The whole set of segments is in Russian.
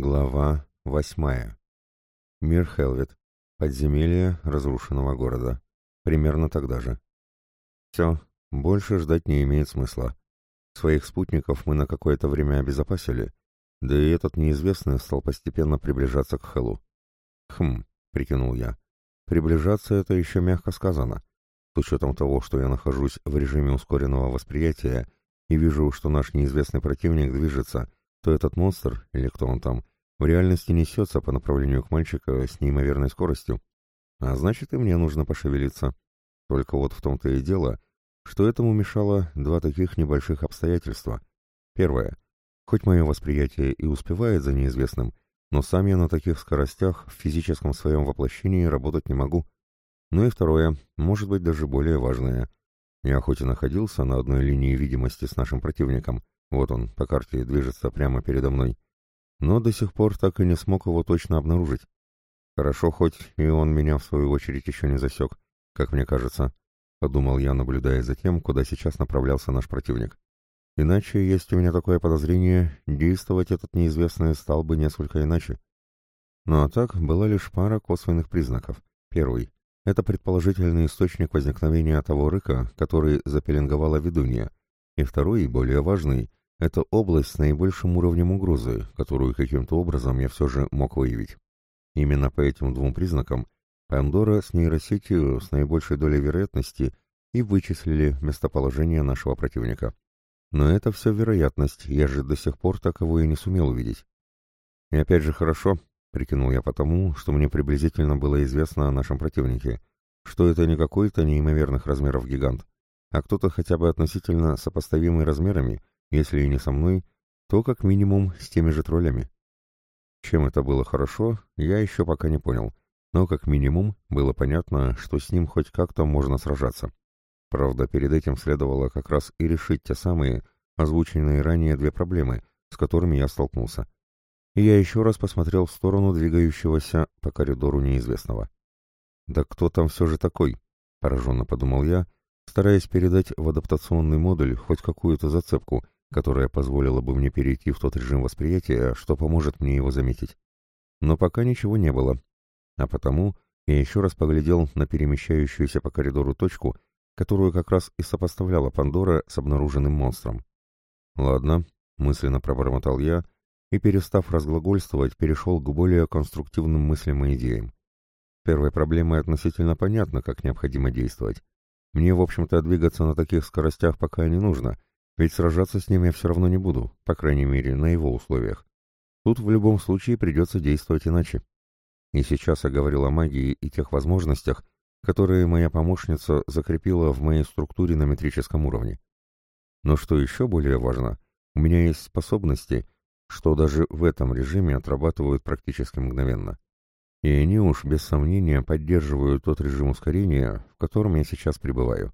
Глава восьмая. Мир Хелвет. Подземелье разрушенного города. Примерно тогда же. Все, больше ждать не имеет смысла. Своих спутников мы на какое-то время обезопасили, да и этот неизвестный стал постепенно приближаться к Хелу. Хм, прикинул я. Приближаться это еще мягко сказано. С учетом того, что я нахожусь в режиме ускоренного восприятия и вижу, что наш неизвестный противник движется, то этот монстр, или кто он там, в реальности несется по направлению к мальчику с неимоверной скоростью. А значит, и мне нужно пошевелиться. Только вот в том-то и дело, что этому мешало два таких небольших обстоятельства. Первое. Хоть мое восприятие и успевает за неизвестным, но сам я на таких скоростях в физическом своем воплощении работать не могу. Ну и второе, может быть даже более важное. Я хоть и находился на одной линии видимости с нашим противником, вот он, по карте, движется прямо передо мной. Но до сих пор так и не смог его точно обнаружить. Хорошо, хоть и он меня, в свою очередь, еще не засек, как мне кажется, — подумал я, наблюдая за тем, куда сейчас направлялся наш противник. Иначе, есть у меня такое подозрение, действовать этот неизвестный стал бы несколько иначе. Ну а так, была лишь пара косвенных признаков. Первый — это предположительный источник возникновения того рыка, который запеленговала ведунья. И второй, более важный, это область с наибольшим уровнем угрозы, которую каким-то образом я все же мог выявить. Именно по этим двум признакам Пандора с нейросетью с наибольшей долей вероятности и вычислили местоположение нашего противника. Но это все вероятность, я же до сих пор таково и не сумел увидеть. И опять же хорошо, прикинул я потому, что мне приблизительно было известно о нашем противнике, что это не какой-то неимоверных размеров гигант, а кто-то хотя бы относительно сопоставимый размерами, если и не со мной, то как минимум с теми же троллями. Чем это было хорошо, я еще пока не понял, но как минимум было понятно, что с ним хоть как-то можно сражаться. Правда, перед этим следовало как раз и решить те самые, озвученные ранее две проблемы, с которыми я столкнулся. И я еще раз посмотрел в сторону двигающегося по коридору неизвестного. «Да кто там все же такой?» — пораженно подумал я, стараясь передать в адаптационный модуль хоть какую-то зацепку, которая позволила бы мне перейти в тот режим восприятия, что поможет мне его заметить. Но пока ничего не было, а потому я еще раз поглядел на перемещающуюся по коридору точку, которую как раз и сопоставляла Пандора с обнаруженным монстром. «Ладно», — мысленно пробормотал я, и, перестав разглагольствовать, перешел к более конструктивным мыслям и идеям. Первой проблемой относительно понятно, как необходимо действовать. Мне, в общем-то, двигаться на таких скоростях пока не нужно, ведь сражаться с ним я все равно не буду, по крайней мере, на его условиях. Тут в любом случае придется действовать иначе. И сейчас я говорил о магии и тех возможностях, которые моя помощница закрепила в моей структуре на метрическом уровне. Но что еще более важно, у меня есть способности, что даже в этом режиме отрабатывают практически мгновенно. И они уж без сомнения поддерживают тот режим ускорения, в котором я сейчас пребываю.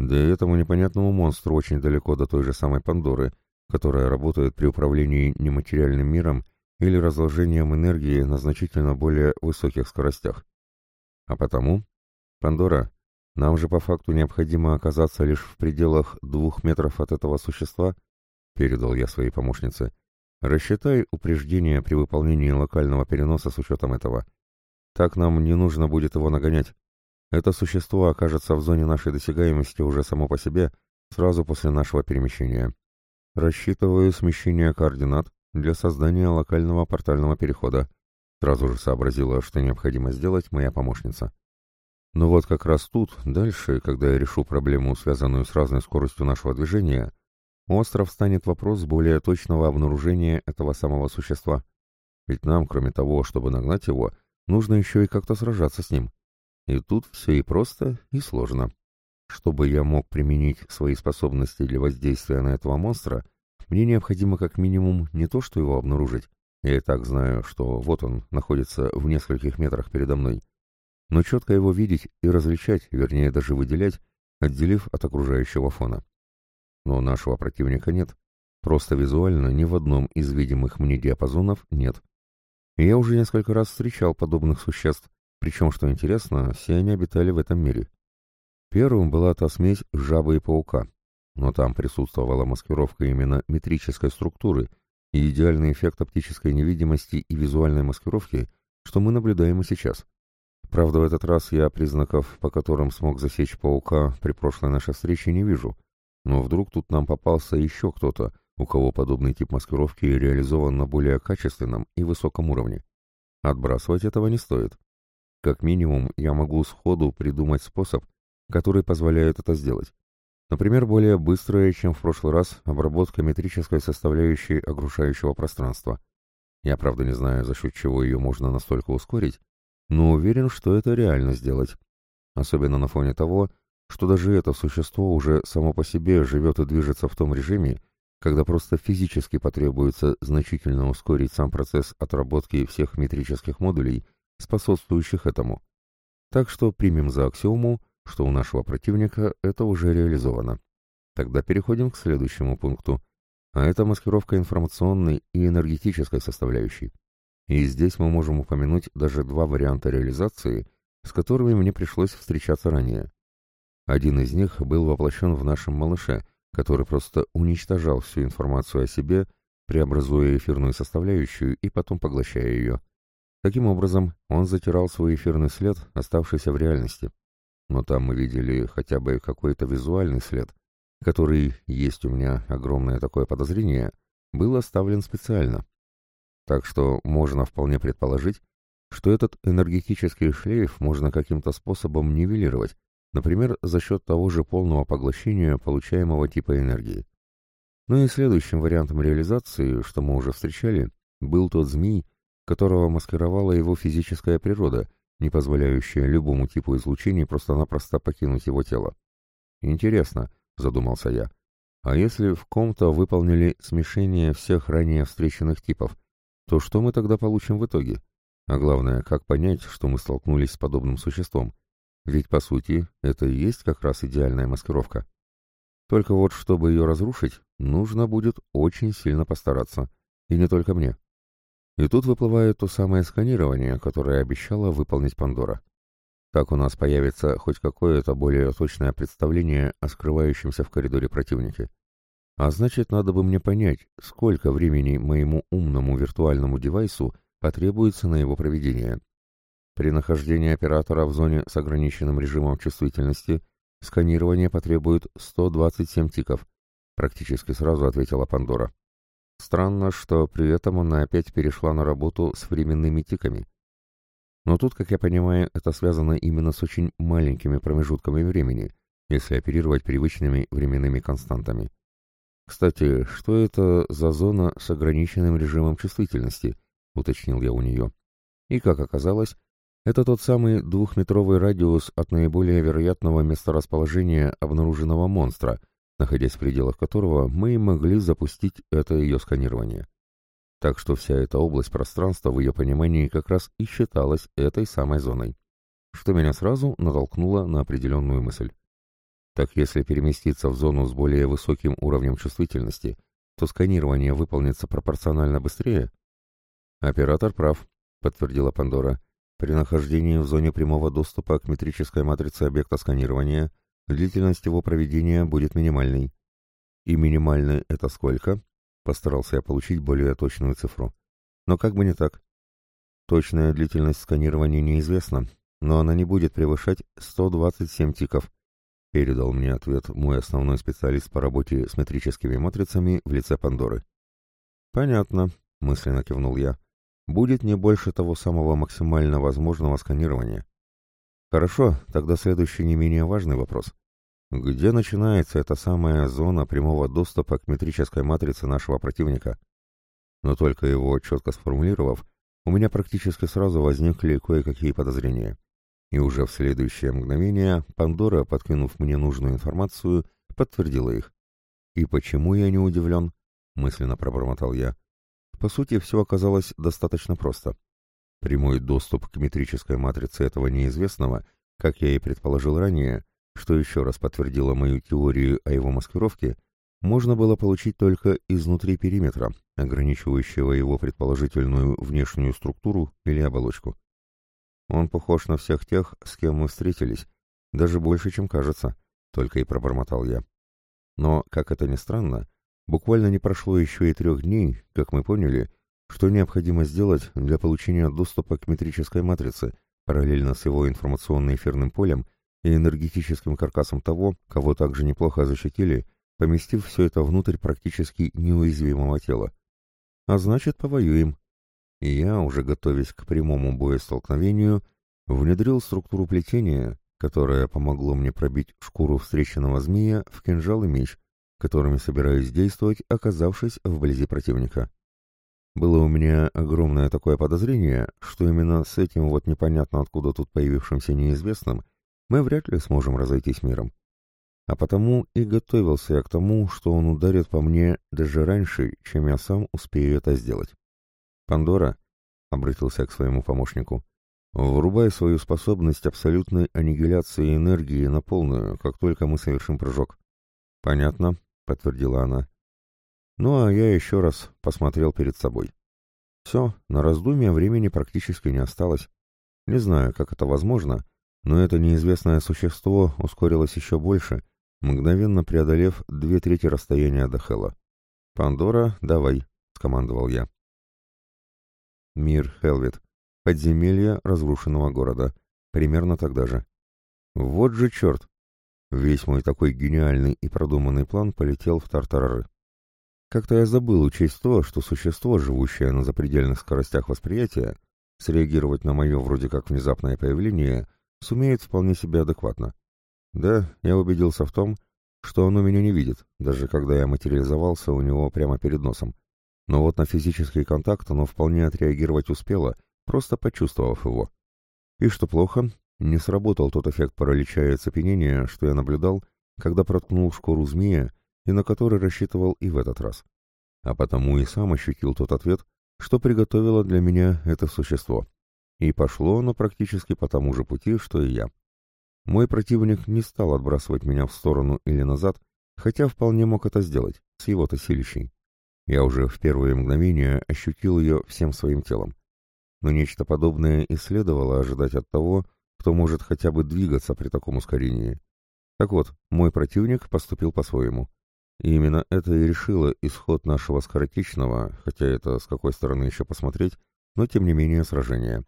Да и этому непонятному монстру очень далеко до той же самой Пандоры, которая работает при управлении нематериальным миром или разложением энергии на значительно более высоких скоростях. А потому, Пандора, нам же по факту необходимо оказаться лишь в пределах двух метров от этого существа, передал я своей помощнице. Рассчитай упреждение при выполнении локального переноса с учетом этого. Так нам не нужно будет его нагонять. Это существо окажется в зоне нашей досягаемости уже само по себе, сразу после нашего перемещения. Рассчитываю смещение координат для создания локального портального перехода. Сразу же сообразила, что необходимо сделать моя помощница. Но вот как раз тут, дальше, когда я решу проблему, связанную с разной скоростью нашего движения, остров станет вопрос более точного обнаружения этого самого существа. Ведь нам, кроме того, чтобы нагнать его, нужно еще и как-то сражаться с ним. И тут все и просто, и сложно. Чтобы я мог применить свои способности для воздействия на этого монстра, мне необходимо как минимум не то, что его обнаружить, я и так знаю, что вот он находится в нескольких метрах передо мной, но четко его видеть и различать, вернее даже выделять, отделив от окружающего фона. Но нашего противника нет. Просто визуально ни в одном из видимых мне диапазонов нет. Я уже несколько раз встречал подобных существ, причем, что интересно, все они обитали в этом мире. Первым была та смесь жабы и паука, но там присутствовала маскировка именно метрической структуры, и идеальный эффект оптической невидимости и визуальной маскировки, что мы наблюдаем и сейчас. Правда, в этот раз я признаков, по которым смог засечь паука при прошлой нашей встрече, не вижу. Но вдруг тут нам попался еще кто-то, у кого подобный тип маскировки реализован на более качественном и высоком уровне. Отбрасывать этого не стоит. Как минимум, я могу сходу придумать способ, который позволяет это сделать. Например, более быстрая, чем в прошлый раз, обработка метрической составляющей огрушающего пространства. Я, правда, не знаю, за счет чего ее можно настолько ускорить, но уверен, что это реально сделать. Особенно на фоне того, что даже это существо уже само по себе живет и движется в том режиме, когда просто физически потребуется значительно ускорить сам процесс отработки всех метрических модулей, способствующих этому. Так что примем за аксиому, что у нашего противника это уже реализовано. Тогда переходим к следующему пункту, а это маскировка информационной и энергетической составляющей. И здесь мы можем упомянуть даже два варианта реализации, с которыми мне пришлось встречаться ранее. Один из них был воплощен в нашем малыше, который просто уничтожал всю информацию о себе, преобразуя эфирную составляющую и потом поглощая ее. Таким образом, он затирал свой эфирный след, оставшийся в реальности но там мы видели хотя бы какой-то визуальный след, который, есть у меня огромное такое подозрение, был оставлен специально. Так что можно вполне предположить, что этот энергетический шлейф можно каким-то способом нивелировать, например, за счет того же полного поглощения получаемого типа энергии. Ну и следующим вариантом реализации, что мы уже встречали, был тот змей, которого маскировала его физическая природа – не позволяющая любому типу излучений просто-напросто покинуть его тело. «Интересно», — задумался я, — «а если в ком-то выполнили смешение всех ранее встреченных типов, то что мы тогда получим в итоге? А главное, как понять, что мы столкнулись с подобным существом? Ведь, по сути, это и есть как раз идеальная маскировка. Только вот, чтобы ее разрушить, нужно будет очень сильно постараться. И не только мне. И тут выплывает то самое сканирование, которое обещала выполнить Пандора. Так у нас появится хоть какое-то более точное представление о скрывающемся в коридоре противнике. А значит, надо бы мне понять, сколько времени моему умному виртуальному девайсу потребуется на его проведение. При нахождении оператора в зоне с ограниченным режимом чувствительности сканирование потребует 127 тиков, практически сразу ответила Пандора. Странно, что при этом она опять перешла на работу с временными тиками. Но тут, как я понимаю, это связано именно с очень маленькими промежутками времени, если оперировать привычными временными константами. «Кстати, что это за зона с ограниченным режимом чувствительности?» — уточнил я у нее. И, как оказалось, это тот самый двухметровый радиус от наиболее вероятного месторасположения обнаруженного монстра, находясь в пределах которого мы могли запустить это ее сканирование. Так что вся эта область пространства в ее понимании как раз и считалась этой самой зоной, что меня сразу натолкнуло на определенную мысль. Так если переместиться в зону с более высоким уровнем чувствительности, то сканирование выполнится пропорционально быстрее? Оператор прав, подтвердила Пандора. При нахождении в зоне прямого доступа к метрической матрице объекта сканирования длительность его проведения будет минимальной. И минимальной это сколько? Постарался я получить более точную цифру. Но как бы не так. Точная длительность сканирования неизвестна, но она не будет превышать 127 тиков, передал мне ответ мой основной специалист по работе с метрическими матрицами в лице Пандоры. «Понятно», — мысленно кивнул я. «Будет не больше того самого максимально возможного сканирования». «Хорошо, тогда следующий не менее важный вопрос. Где начинается эта самая зона прямого доступа к метрической матрице нашего противника? Но только его четко сформулировав, у меня практически сразу возникли кое-какие подозрения. И уже в следующее мгновение Пандора, подкинув мне нужную информацию, подтвердила их. «И почему я не удивлен?» — мысленно пробормотал я. По сути, все оказалось достаточно просто. Прямой доступ к метрической матрице этого неизвестного, как я и предположил ранее, что еще раз подтвердило мою теорию о его маскировке, можно было получить только изнутри периметра, ограничивающего его предположительную внешнюю структуру или оболочку. Он похож на всех тех, с кем мы встретились, даже больше, чем кажется, только и пробормотал я. Но, как это ни странно, Буквально не прошло еще и трех дней, как мы поняли, что необходимо сделать для получения доступа к метрической матрице, параллельно с его информационно-эфирным полем и энергетическим каркасом того, кого также неплохо защитили, поместив все это внутрь практически неуязвимого тела. А значит, повоюем. И я, уже готовясь к прямому боестолкновению, внедрил структуру плетения, которое помогло мне пробить шкуру встреченного змея в кинжал и меч, которыми собираюсь действовать, оказавшись вблизи противника. Было у меня огромное такое подозрение, что именно с этим вот непонятно откуда тут появившимся неизвестным мы вряд ли сможем разойтись миром. А потому и готовился я к тому, что он ударит по мне даже раньше, чем я сам успею это сделать. «Пандора», — обратился к своему помощнику, — «врубай свою способность абсолютной аннигиляции энергии на полную, как только мы совершим прыжок». «Понятно», — подтвердила она. Ну а я еще раз посмотрел перед собой. Все, на раздумья времени практически не осталось. Не знаю, как это возможно, но это неизвестное существо ускорилось еще больше, мгновенно преодолев две трети расстояния до Хела. «Пандора, давай», — скомандовал я. Мир Хелвет. Подземелье разрушенного города. Примерно тогда же. Вот же черт! Весь мой такой гениальный и продуманный план полетел в тартарары. Как-то я забыл учесть то, что существо, живущее на запредельных скоростях восприятия, среагировать на мое вроде как внезапное появление, сумеет вполне себе адекватно. Да, я убедился в том, что оно меня не видит, даже когда я материализовался у него прямо перед носом. Но вот на физический контакт оно вполне отреагировать успело, просто почувствовав его. И что плохо, не сработал тот эффект паралича и оцепенения, что я наблюдал, когда проткнул шкуру змея и на который рассчитывал и в этот раз. А потому и сам ощутил тот ответ, что приготовило для меня это существо. И пошло оно практически по тому же пути, что и я. Мой противник не стал отбрасывать меня в сторону или назад, хотя вполне мог это сделать, с его-то силищей. Я уже в первые мгновения ощутил ее всем своим телом. Но нечто подобное и следовало ожидать от того, кто может хотя бы двигаться при таком ускорении. Так вот, мой противник поступил по-своему. И именно это и решило исход нашего скоротечного, хотя это с какой стороны еще посмотреть, но тем не менее сражения.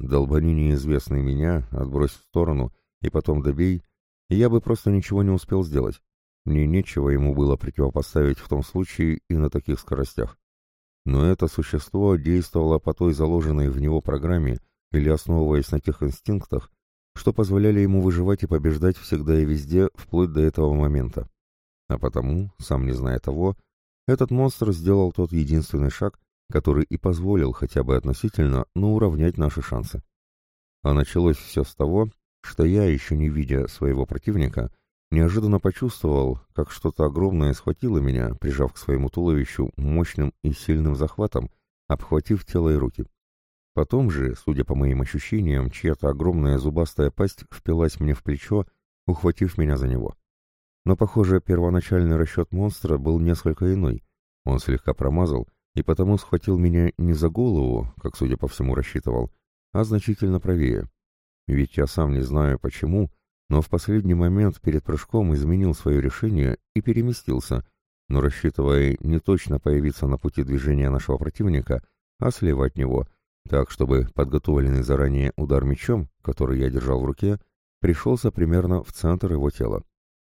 Долбани неизвестный меня, отбрось в сторону и потом добей, и я бы просто ничего не успел сделать. Мне нечего ему было противопоставить в том случае и на таких скоростях. Но это существо действовало по той заложенной в него программе или основываясь на тех инстинктах, что позволяли ему выживать и побеждать всегда и везде, вплоть до этого момента. А потому, сам не зная того, этот монстр сделал тот единственный шаг, который и позволил хотя бы относительно, но уравнять наши шансы. А началось все с того, что я, еще не видя своего противника, неожиданно почувствовал, как что-то огромное схватило меня, прижав к своему туловищу мощным и сильным захватом, обхватив тело и руки. Потом же, судя по моим ощущениям, чья-то огромная зубастая пасть впилась мне в плечо, ухватив меня за него. Но, похоже, первоначальный расчет монстра был несколько иной. Он слегка промазал, и потому схватил меня не за голову, как, судя по всему, рассчитывал, а значительно правее. Ведь я сам не знаю почему, но в последний момент перед прыжком изменил свое решение и переместился, но рассчитывая не точно появиться на пути движения нашего противника, а слева от него, так, чтобы подготовленный заранее удар мечом, который я держал в руке, пришелся примерно в центр его тела.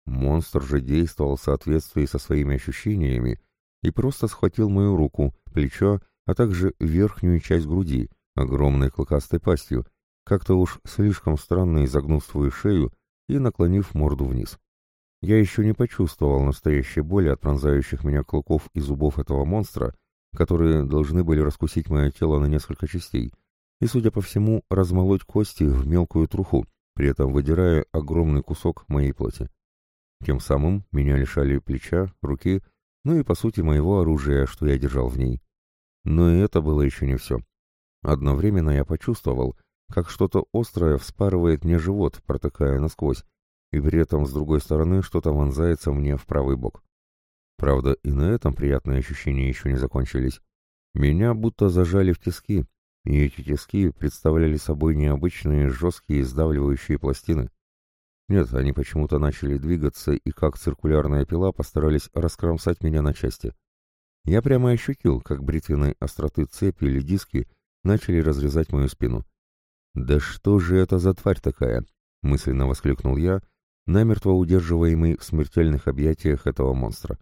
Монстр же действовал в соответствии со своими ощущениями и просто схватил мою руку, плечо, а также верхнюю часть груди, огромной клыкастой пастью, как-то уж слишком странно изогнув свою шею и наклонив морду вниз. Я еще не почувствовал настоящей боли от пронзающих меня клыков и зубов этого монстра, которые должны были раскусить мое тело на несколько частей, и, судя по всему, размолоть кости в мелкую труху, при этом выдирая огромный кусок моей плоти. Тем самым меня лишали плеча, руки, ну и, по сути, моего оружия, что я держал в ней. Но и это было еще не все. Одновременно я почувствовал, как что-то острое вспарывает мне живот, протыкая насквозь, и при этом с другой стороны что-то вонзается мне в правый бок. Правда, и на этом приятные ощущения еще не закончились. Меня будто зажали в тиски, и эти тиски представляли собой необычные жесткие сдавливающие пластины. Нет, они почему-то начали двигаться и как циркулярная пила постарались раскромсать меня на части. Я прямо ощутил, как бритвенной остроты цепи или диски начали разрезать мою спину. «Да что же это за тварь такая?» — мысленно воскликнул я, намертво удерживаемый в смертельных объятиях этого монстра.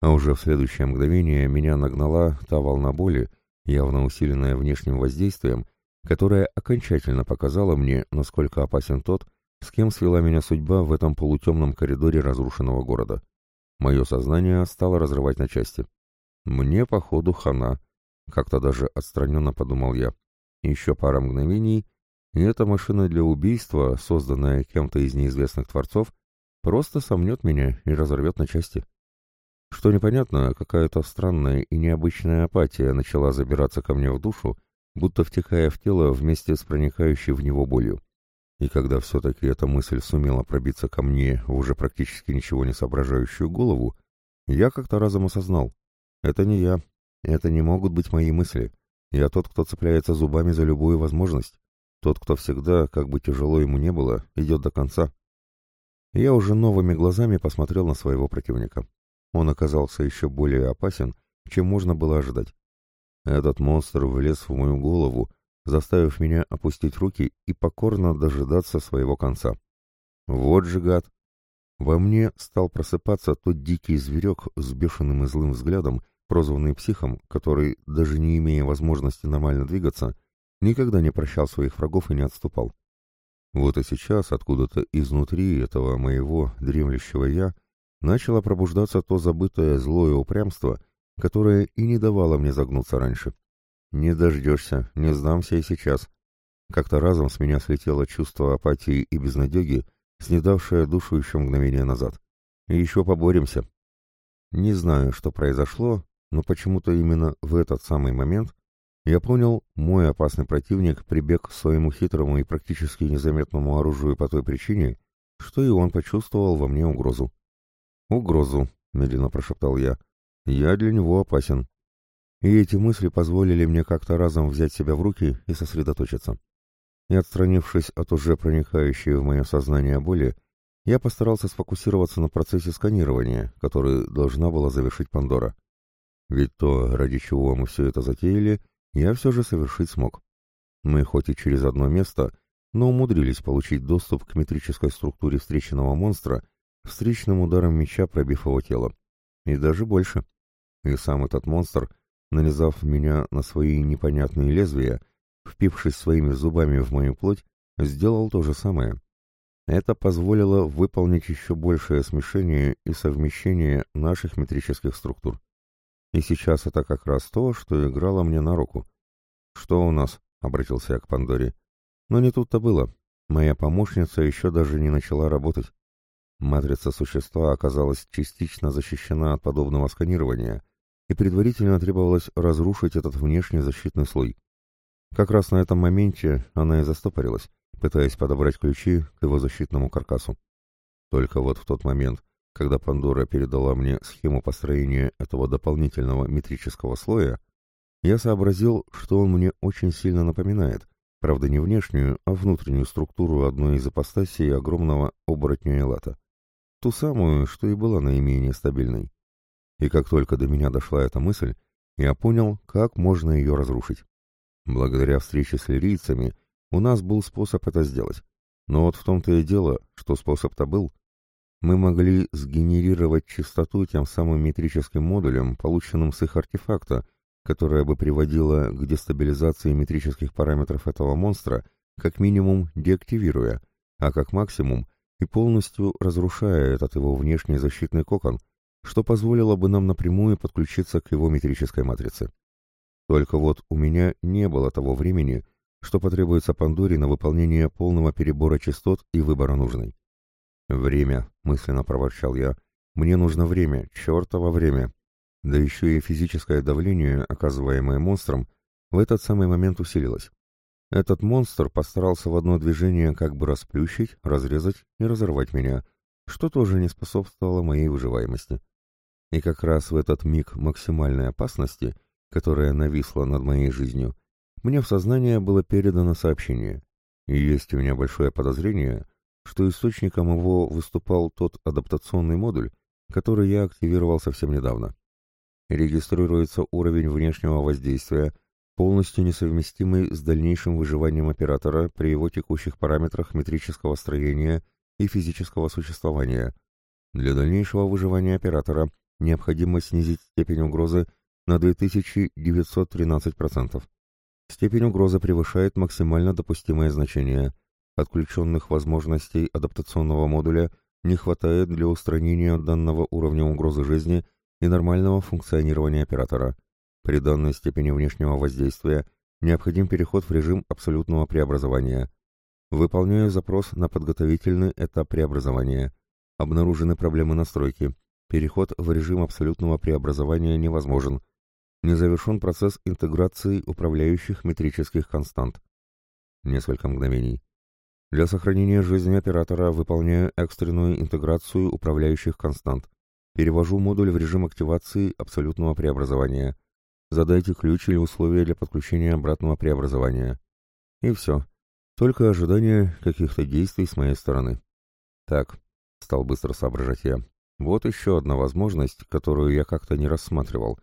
А уже в следующее мгновение меня нагнала та волна боли, явно усиленная внешним воздействием, которая окончательно показала мне, насколько опасен тот, с кем свела меня судьба в этом полутемном коридоре разрушенного города. Мое сознание стало разрывать на части. Мне, походу, хана. Как-то даже отстраненно подумал я. Еще пара мгновений, и эта машина для убийства, созданная кем-то из неизвестных творцов, просто сомнет меня и разорвет на части. Что непонятно, какая-то странная и необычная апатия начала забираться ко мне в душу, будто втекая в тело вместе с проникающей в него болью. И когда все-таки эта мысль сумела пробиться ко мне в уже практически ничего не соображающую голову, я как-то разом осознал. Это не я. Это не могут быть мои мысли. Я тот, кто цепляется зубами за любую возможность. Тот, кто всегда, как бы тяжело ему не было, идет до конца. Я уже новыми глазами посмотрел на своего противника. Он оказался еще более опасен, чем можно было ожидать. Этот монстр влез в мою голову, заставив меня опустить руки и покорно дожидаться своего конца. Вот же гад! Во мне стал просыпаться тот дикий зверек с бешеным и злым взглядом, прозванный психом, который, даже не имея возможности нормально двигаться, никогда не прощал своих врагов и не отступал. Вот и сейчас, откуда-то изнутри этого моего дремлющего «я», начало пробуждаться то забытое злое упрямство, которое и не давало мне загнуться раньше. Не дождешься, не сдамся и сейчас. Как-то разом с меня слетело чувство апатии и безнадеги, снедавшее душу еще мгновение назад. И еще поборемся. Не знаю, что произошло, но почему-то именно в этот самый момент я понял, мой опасный противник прибег к своему хитрому и практически незаметному оружию по той причине, что и он почувствовал во мне угрозу. «Угрозу», — медленно прошептал я. «Я для него опасен и эти мысли позволили мне как-то разом взять себя в руки и сосредоточиться. И отстранившись от уже проникающей в мое сознание боли, я постарался сфокусироваться на процессе сканирования, который должна была завершить Пандора. Ведь то, ради чего мы все это затеяли, я все же совершить смог. Мы хоть и через одно место, но умудрились получить доступ к метрической структуре встреченного монстра, встречным ударом меча пробив его тело. И даже больше. И сам этот монстр — нанизав меня на свои непонятные лезвия, впившись своими зубами в мою плоть, сделал то же самое. Это позволило выполнить еще большее смешение и совмещение наших метрических структур. И сейчас это как раз то, что играло мне на руку. «Что у нас?» — обратился я к Пандоре. Но не тут-то было. Моя помощница еще даже не начала работать. Матрица существа оказалась частично защищена от подобного сканирования — и предварительно требовалось разрушить этот внешний защитный слой. Как раз на этом моменте она и застопорилась, пытаясь подобрать ключи к его защитному каркасу. Только вот в тот момент, когда Пандора передала мне схему построения этого дополнительного метрического слоя, я сообразил, что он мне очень сильно напоминает, правда не внешнюю, а внутреннюю структуру одной из апостасий огромного оборотня Элата. Ту самую, что и была наименее стабильной. И как только до меня дошла эта мысль, я понял, как можно ее разрушить. Благодаря встрече с лирийцами у нас был способ это сделать. Но вот в том-то и дело, что способ-то был. Мы могли сгенерировать частоту тем самым метрическим модулем, полученным с их артефакта, которая бы приводила к дестабилизации метрических параметров этого монстра, как минимум деактивируя, а как максимум и полностью разрушая этот его внешний защитный кокон, что позволило бы нам напрямую подключиться к его метрической матрице. Только вот у меня не было того времени, что потребуется Пандоре на выполнение полного перебора частот и выбора нужной. «Время», — мысленно проворчал я, — «мне нужно время, чертово время». Да еще и физическое давление, оказываемое монстром, в этот самый момент усилилось. Этот монстр постарался в одно движение как бы расплющить, разрезать и разорвать меня, что тоже не способствовало моей выживаемости. И как раз в этот миг максимальной опасности, которая нависла над моей жизнью, мне в сознание было передано сообщение. И есть у меня большое подозрение, что источником его выступал тот адаптационный модуль, который я активировал совсем недавно. Регистрируется уровень внешнего воздействия, полностью несовместимый с дальнейшим выживанием оператора при его текущих параметрах метрического строения и физического существования. Для дальнейшего выживания оператора необходимо снизить степень угрозы на 2913%. Степень угрозы превышает максимально допустимое значение. Отключенных возможностей адаптационного модуля не хватает для устранения данного уровня угрозы жизни и нормального функционирования оператора. При данной степени внешнего воздействия необходим переход в режим абсолютного преобразования. Выполняю запрос на подготовительный этап преобразования. Обнаружены проблемы настройки. Переход в режим абсолютного преобразования невозможен. Не завершен процесс интеграции управляющих метрических констант. Несколько мгновений. Для сохранения жизни оператора выполняю экстренную интеграцию управляющих констант. Перевожу модуль в режим активации абсолютного преобразования. Задайте ключ или условия для подключения обратного преобразования. И все. Только ожидание каких-то действий с моей стороны. Так, стал быстро соображать я. Вот еще одна возможность, которую я как-то не рассматривал.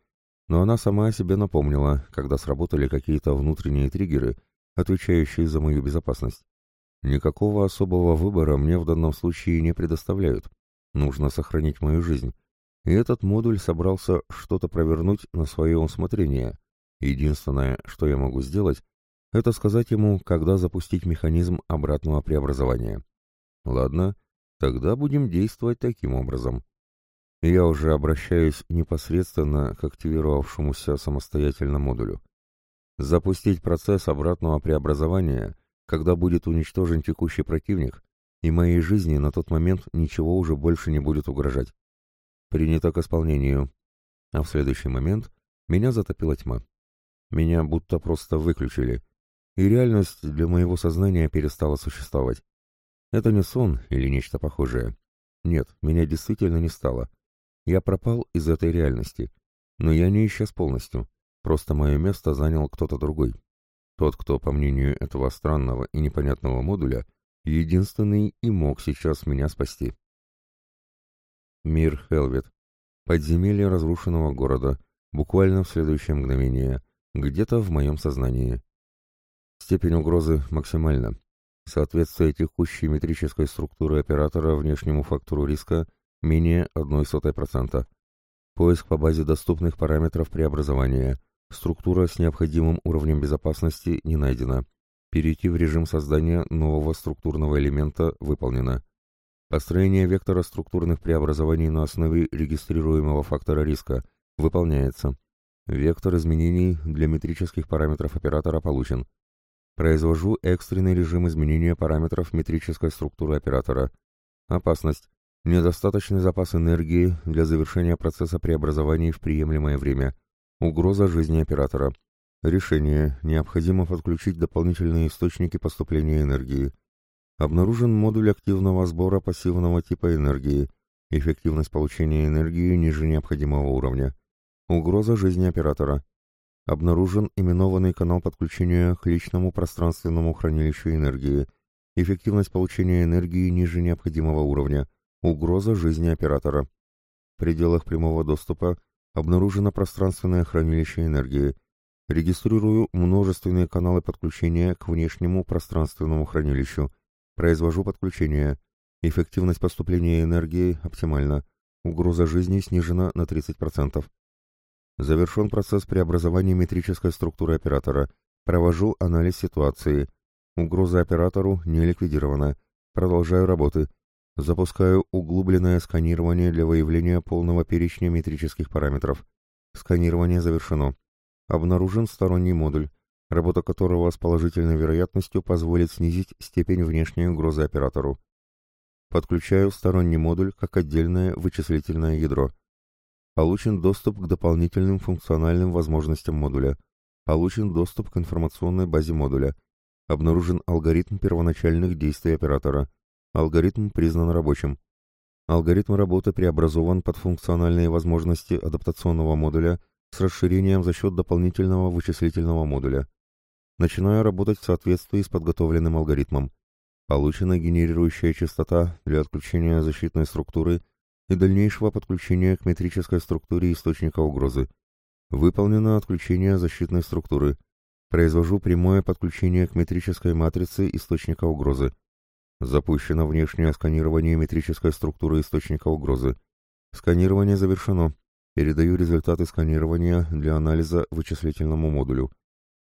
Но она сама о себе напомнила, когда сработали какие-то внутренние триггеры, отвечающие за мою безопасность. Никакого особого выбора мне в данном случае не предоставляют. Нужно сохранить мою жизнь. И этот модуль собрался что-то провернуть на свое усмотрение. Единственное, что я могу сделать, это сказать ему, когда запустить механизм обратного преобразования. Ладно, тогда будем действовать таким образом. Я уже обращаюсь непосредственно к активировавшемуся самостоятельно модулю. Запустить процесс обратного преобразования, когда будет уничтожен текущий противник, и моей жизни на тот момент ничего уже больше не будет угрожать. Принято к исполнению. А в следующий момент меня затопила тьма. Меня будто просто выключили, и реальность для моего сознания перестала существовать. Это не сон или нечто похожее. Нет, меня действительно не стало. Я пропал из этой реальности. Но я не исчез полностью. Просто мое место занял кто-то другой. Тот, кто, по мнению этого странного и непонятного модуля, единственный и мог сейчас меня спасти. Мир Хелвет. Подземелье разрушенного города. Буквально в следующее мгновение. Где-то в моем сознании. Степень угрозы максимальна. Соответствие текущей метрической структуры оператора внешнему фактору риска менее 0,01%. Поиск по базе доступных параметров преобразования. Структура с необходимым уровнем безопасности не найдена. Перейти в режим создания нового структурного элемента выполнено. Построение вектора структурных преобразований на основе регистрируемого фактора риска выполняется. Вектор изменений для метрических параметров оператора получен. Произвожу экстренный режим изменения параметров метрической структуры оператора. Опасность. Недостаточный запас энергии для завершения процесса преобразований в приемлемое время. Угроза жизни оператора. Решение. Необходимо подключить дополнительные источники поступления энергии. Обнаружен модуль активного сбора пассивного типа энергии. Эффективность получения энергии ниже необходимого уровня. Угроза жизни оператора. Обнаружен именованный канал подключения к личному пространственному хранилищу энергии. Эффективность получения энергии ниже необходимого уровня. Угроза жизни оператора. В пределах прямого доступа обнаружено пространственное хранилище энергии. Регистрирую множественные каналы подключения к внешнему пространственному хранилищу. Произвожу подключение. Эффективность поступления энергии оптимальна. Угроза жизни снижена на 30%. Завершен процесс преобразования метрической структуры оператора. Провожу анализ ситуации. Угроза оператору не ликвидирована. Продолжаю работы. Запускаю углубленное сканирование для выявления полного перечня метрических параметров. Сканирование завершено. Обнаружен сторонний модуль работа которого с положительной вероятностью позволит снизить степень внешней угрозы оператору. Подключаю сторонний модуль как отдельное вычислительное ядро. Получен доступ к дополнительным функциональным возможностям модуля. Получен доступ к информационной базе модуля. Обнаружен алгоритм первоначальных действий оператора. Алгоритм признан рабочим. Алгоритм работы преобразован под функциональные возможности адаптационного модуля с расширением за счет дополнительного вычислительного модуля. Начинаю работать в соответствии с подготовленным алгоритмом. Получена генерирующая частота для отключения защитной структуры и дальнейшего подключения к метрической структуре источника угрозы. Выполнено отключение защитной структуры. Произвожу прямое подключение к метрической матрице источника угрозы. Запущено внешнее сканирование метрической структуры источника угрозы. Сканирование завершено. Передаю результаты сканирования для анализа вычислительному модулю.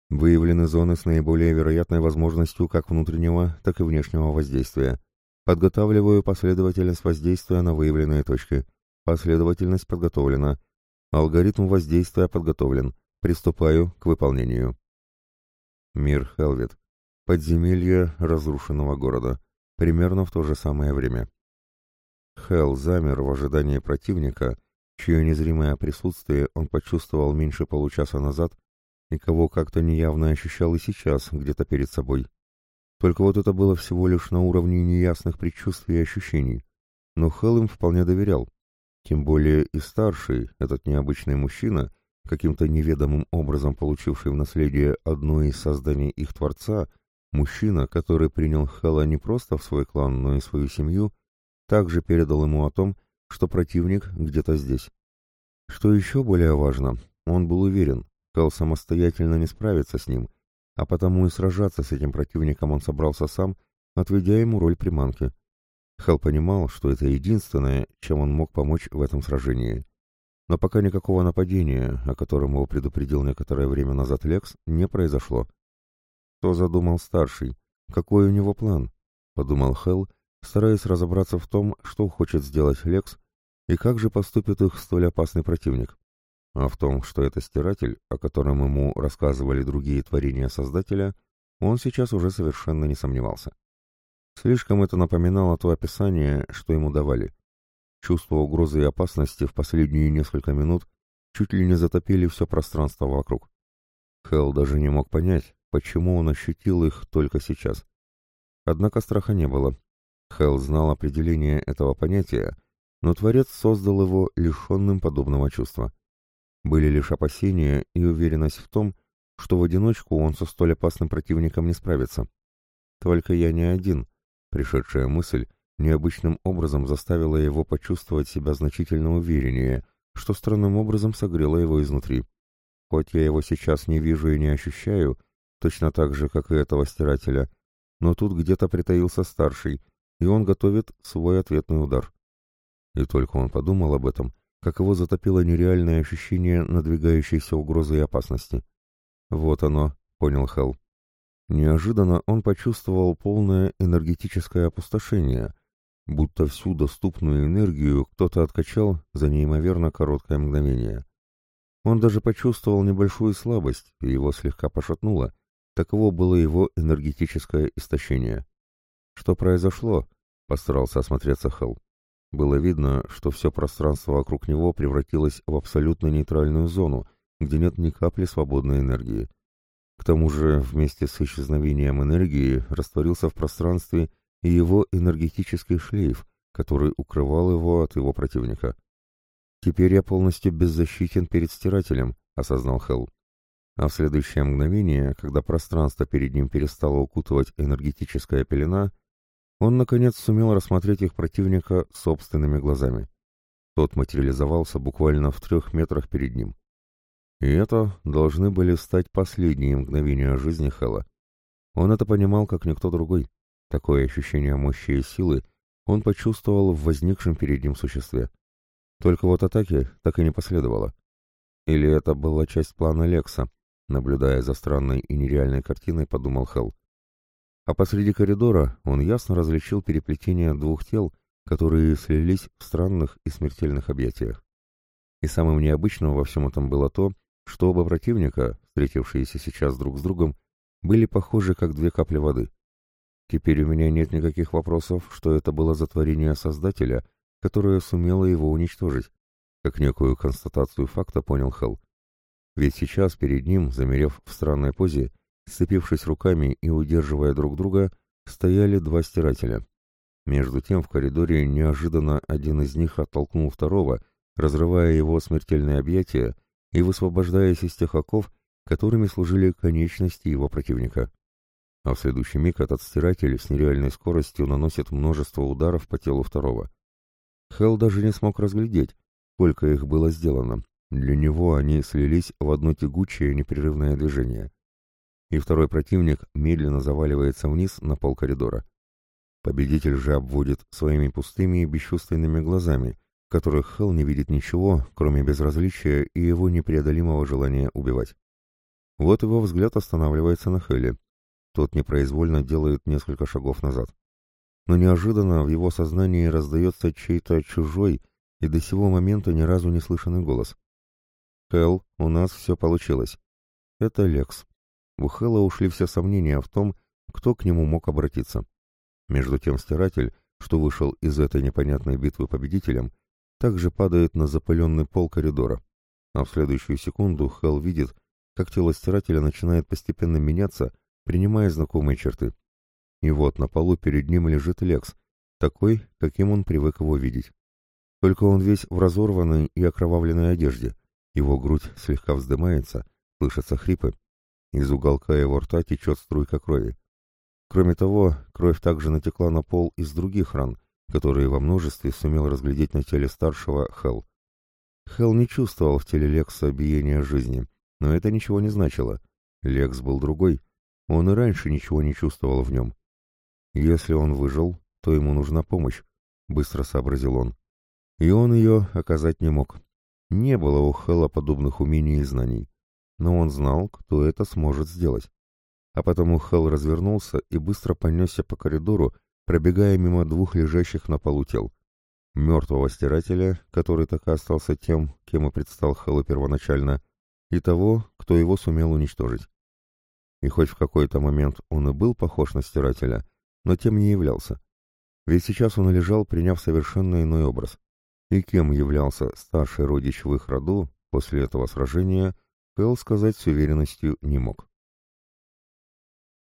Выявлены зоны с наиболее вероятной возможностью как внутреннего, так и внешнего воздействия. Подготавливаю последовательность воздействия на выявленные точки. Последовательность подготовлена. Алгоритм воздействия подготовлен. Приступаю к выполнению. Мир Хелвет. Подземелье разрушенного города. Примерно в то же самое время. Хел замер в ожидании противника, чье незримое присутствие он почувствовал меньше получаса назад и кого как-то неявно ощущал и сейчас где-то перед собой. Только вот это было всего лишь на уровне неясных предчувствий и ощущений. Но Хелл им вполне доверял. Тем более и старший, этот необычный мужчина, каким-то неведомым образом получивший в наследие одно из созданий их Творца, мужчина, который принял Хелла не просто в свой клан, но и свою семью, также передал ему о том, что противник где-то здесь. Что еще более важно, он был уверен, Хелл самостоятельно не справится с ним, а потому и сражаться с этим противником он собрался сам, отведя ему роль приманки. Хелл понимал, что это единственное, чем он мог помочь в этом сражении. Но пока никакого нападения, о котором его предупредил некоторое время назад Лекс, не произошло. Что задумал старший? Какой у него план? Подумал Хелл, стараясь разобраться в том, что хочет сделать Лекс и как же поступит их столь опасный противник. А в том, что это стиратель, о котором ему рассказывали другие творения Создателя, он сейчас уже совершенно не сомневался. Слишком это напоминало то описание, что ему давали. Чувство угрозы и опасности в последние несколько минут чуть ли не затопили все пространство вокруг. Хелл даже не мог понять, почему он ощутил их только сейчас. Однако страха не было. Хелл знал определение этого понятия, но Творец создал его лишенным подобного чувства. Были лишь опасения и уверенность в том, что в одиночку он со столь опасным противником не справится. Только я не один. Пришедшая мысль необычным образом заставила его почувствовать себя значительно увереннее, что странным образом согрело его изнутри. Хоть я его сейчас не вижу и не ощущаю, точно так же, как и этого стирателя, но тут где-то притаился старший, и он готовит свой ответный удар. И только он подумал об этом, как его затопило нереальное ощущение надвигающейся угрозы и опасности. «Вот оно», — понял Хелл. Неожиданно он почувствовал полное энергетическое опустошение, будто всю доступную энергию кто-то откачал за неимоверно короткое мгновение. Он даже почувствовал небольшую слабость, и его слегка пошатнуло. Таково было его энергетическое истощение. «Что произошло?» — постарался осмотреться Хелл. Было видно, что все пространство вокруг него превратилось в абсолютно нейтральную зону, где нет ни капли свободной энергии. К тому же, вместе с исчезновением энергии растворился в пространстве и его энергетический шлейф, который укрывал его от его противника. «Теперь я полностью беззащитен перед стирателем», — осознал Хелл. А в следующее мгновение, когда пространство перед ним перестало укутывать энергетическая пелена, он, наконец, сумел рассмотреть их противника собственными глазами. Тот материализовался буквально в трех метрах перед ним. И это должны были стать последние мгновения жизни Хэлла. Он это понимал, как никто другой. Такое ощущение мощи и силы он почувствовал в возникшем перед ним существе. Только вот атаки так и не последовало. Или это была часть плана Лекса, наблюдая за странной и нереальной картиной, подумал Хелл а посреди коридора он ясно различил переплетение двух тел, которые слились в странных и смертельных объятиях. И самым необычным во всем этом было то, что оба противника, встретившиеся сейчас друг с другом, были похожи как две капли воды. Теперь у меня нет никаких вопросов, что это было затворение Создателя, которое сумело его уничтожить, как некую констатацию факта понял Хелл. Ведь сейчас перед ним, замерев в странной позе, Сцепившись руками и удерживая друг друга, стояли два стирателя. Между тем в коридоре неожиданно один из них оттолкнул второго, разрывая его смертельное объятие и высвобождаясь из тех оков, которыми служили конечности его противника. а в следующий миг этот стиратель с нереальной скоростью наносит множество ударов по телу второго. Хелл даже не смог разглядеть, сколько их было сделано. Для него они слились в одно тягучее непрерывное движение. И второй противник медленно заваливается вниз на пол коридора. Победитель же обводит своими пустыми и бесчувственными глазами, в которых Хелл не видит ничего, кроме безразличия и его непреодолимого желания убивать. Вот его взгляд останавливается на Хелле. Тот непроизвольно делает несколько шагов назад. Но неожиданно в его сознании раздается чей-то чужой и до сего момента ни разу не слышанный голос. «Хелл, у нас все получилось». Это Лекс. У Хэлла ушли все сомнения в том, кто к нему мог обратиться. Между тем стиратель, что вышел из этой непонятной битвы победителем, также падает на запыленный пол коридора. А в следующую секунду Хелл видит, как тело стирателя начинает постепенно меняться, принимая знакомые черты. И вот на полу перед ним лежит Лекс, такой, каким он привык его видеть. Только он весь в разорванной и окровавленной одежде, его грудь слегка вздымается, слышатся хрипы. Из уголка его рта течет струйка крови. Кроме того, кровь также натекла на пол из других ран, которые во множестве сумел разглядеть на теле старшего Хелл. Хелл не чувствовал в теле Лекса биения жизни, но это ничего не значило. Лекс был другой. Он и раньше ничего не чувствовал в нем. Если он выжил, то ему нужна помощь, быстро сообразил он. И он ее оказать не мог. Не было у Хэлла подобных умений и знаний, но он знал, кто это сможет сделать. А потому Хелл развернулся и быстро понесся по коридору, пробегая мимо двух лежащих на полу тел. Мертвого стирателя, который так и остался тем, кем и предстал Хеллу первоначально, и того, кто его сумел уничтожить. И хоть в какой-то момент он и был похож на стирателя, но тем не являлся. Ведь сейчас он лежал, приняв совершенно иной образ и кем являлся старший родич в их роду после этого сражения, Хелл сказать с уверенностью не мог.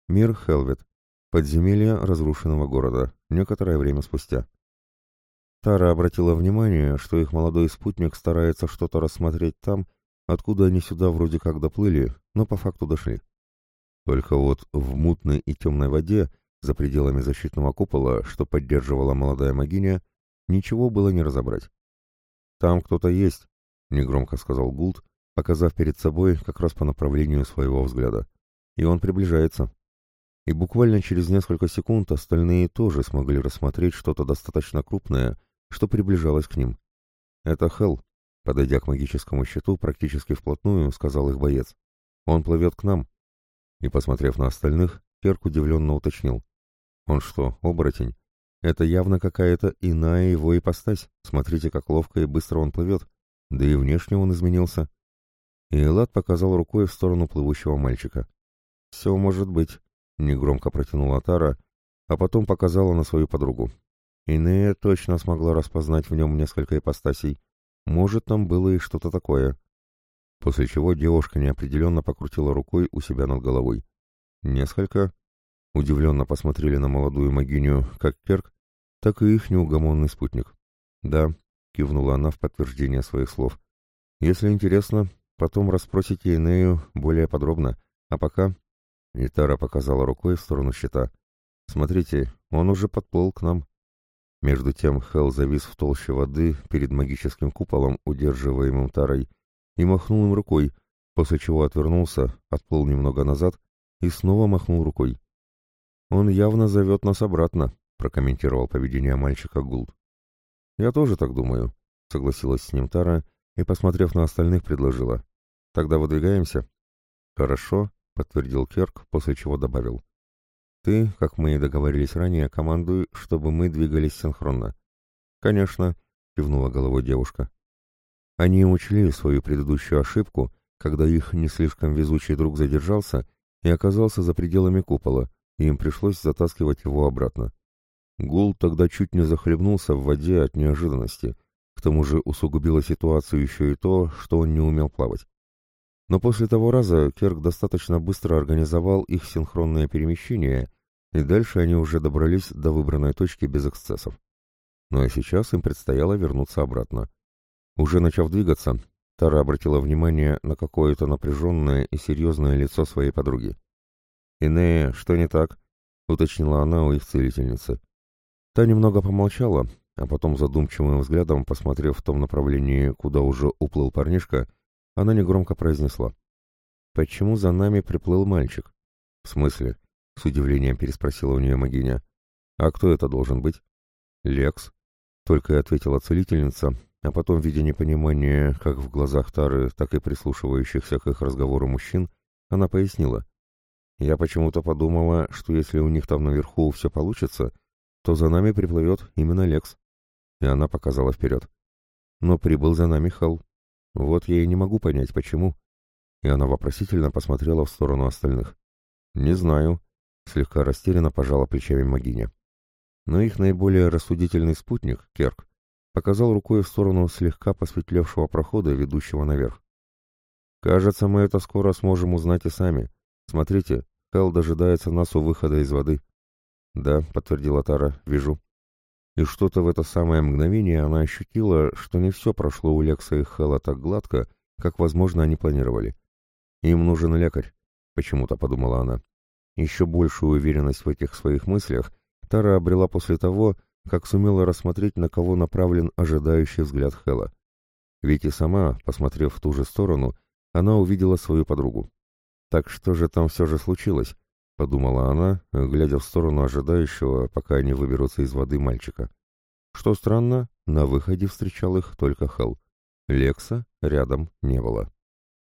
Мир Хелвет. Подземелье разрушенного города. Некоторое время спустя. Тара обратила внимание, что их молодой спутник старается что-то рассмотреть там, откуда они сюда вроде как доплыли, но по факту дошли. Только вот в мутной и темной воде, за пределами защитного купола, что поддерживала молодая могиня, ничего было не разобрать. «Там кто-то есть», — негромко сказал Гулт, показав перед собой как раз по направлению своего взгляда. «И он приближается». И буквально через несколько секунд остальные тоже смогли рассмотреть что-то достаточно крупное, что приближалось к ним. «Это Хелл», — подойдя к магическому щиту практически вплотную, сказал их боец. «Он плывет к нам». И, посмотрев на остальных, Керк удивленно уточнил. «Он что, оборотень?» Это явно какая-то иная его ипостась. Смотрите, как ловко и быстро он плывет. Да и внешне он изменился. И Элад показал рукой в сторону плывущего мальчика. «Все может быть», — негромко протянула Тара, а потом показала на свою подругу. Инея точно смогла распознать в нем несколько ипостасей. Может, там было и что-то такое. После чего девушка неопределенно покрутила рукой у себя над головой. Несколько. Удивленно посмотрели на молодую могиню, как Керк, так и их неугомонный спутник. «Да», — кивнула она в подтверждение своих слов. «Если интересно, потом расспросите Инею более подробно, а пока...» Нитара показала рукой в сторону щита. «Смотрите, он уже подплыл к нам». Между тем Хелл завис в толще воды перед магическим куполом, удерживаемым Тарой, и махнул им рукой, после чего отвернулся, отплыл немного назад и снова махнул рукой. «Он явно зовет нас обратно», прокомментировал поведение мальчика Гулд. «Я тоже так думаю», — согласилась с ним Тара и, посмотрев на остальных, предложила. «Тогда выдвигаемся?» «Хорошо», — подтвердил Керк, после чего добавил. «Ты, как мы и договорились ранее, командуй, чтобы мы двигались синхронно». «Конечно», — кивнула головой девушка. Они учли свою предыдущую ошибку, когда их не слишком везучий друг задержался и оказался за пределами купола, и им пришлось затаскивать его обратно. Гул тогда чуть не захлебнулся в воде от неожиданности. К тому же усугубило ситуацию еще и то, что он не умел плавать. Но после того раза Керк достаточно быстро организовал их синхронное перемещение, и дальше они уже добрались до выбранной точки без эксцессов. Ну а сейчас им предстояло вернуться обратно. Уже начав двигаться, Тара обратила внимание на какое-то напряженное и серьезное лицо своей подруги. «Инея, что не так?» — уточнила она у их целительницы. Та немного помолчала, а потом задумчивым взглядом, посмотрев в том направлении, куда уже уплыл парнишка, она негромко произнесла. «Почему за нами приплыл мальчик?» «В смысле?» — с удивлением переспросила у нее Магиня. «А кто это должен быть?» «Лекс», — только и ответила целительница, а потом, видя непонимание как в глазах Тары, так и прислушивающихся к их разговору мужчин, она пояснила. «Я почему-то подумала, что если у них там наверху все получится, то за нами приплывет именно Лекс». И она показала вперед. «Но прибыл за нами Хал. Вот я и не могу понять, почему». И она вопросительно посмотрела в сторону остальных. «Не знаю», — слегка растерянно пожала плечами Магиня. Но их наиболее рассудительный спутник, Керк, показал рукой в сторону слегка посветлевшего прохода, ведущего наверх. «Кажется, мы это скоро сможем узнать и сами. Смотрите, Хелл дожидается нас у выхода из воды». «Да», — подтвердила Тара, — «вижу». И что-то в это самое мгновение она ощутила, что не все прошло у Лекса и Хэлла так гладко, как, возможно, они планировали. «Им нужен лекарь», — почему-то подумала она. Еще большую уверенность в этих своих мыслях Тара обрела после того, как сумела рассмотреть, на кого направлен ожидающий взгляд Хэла. Ведь и сама, посмотрев в ту же сторону, она увидела свою подругу. «Так что же там все же случилось?» — подумала она, глядя в сторону ожидающего, пока они выберутся из воды мальчика. Что странно, на выходе встречал их только Хэл. Лекса рядом не было.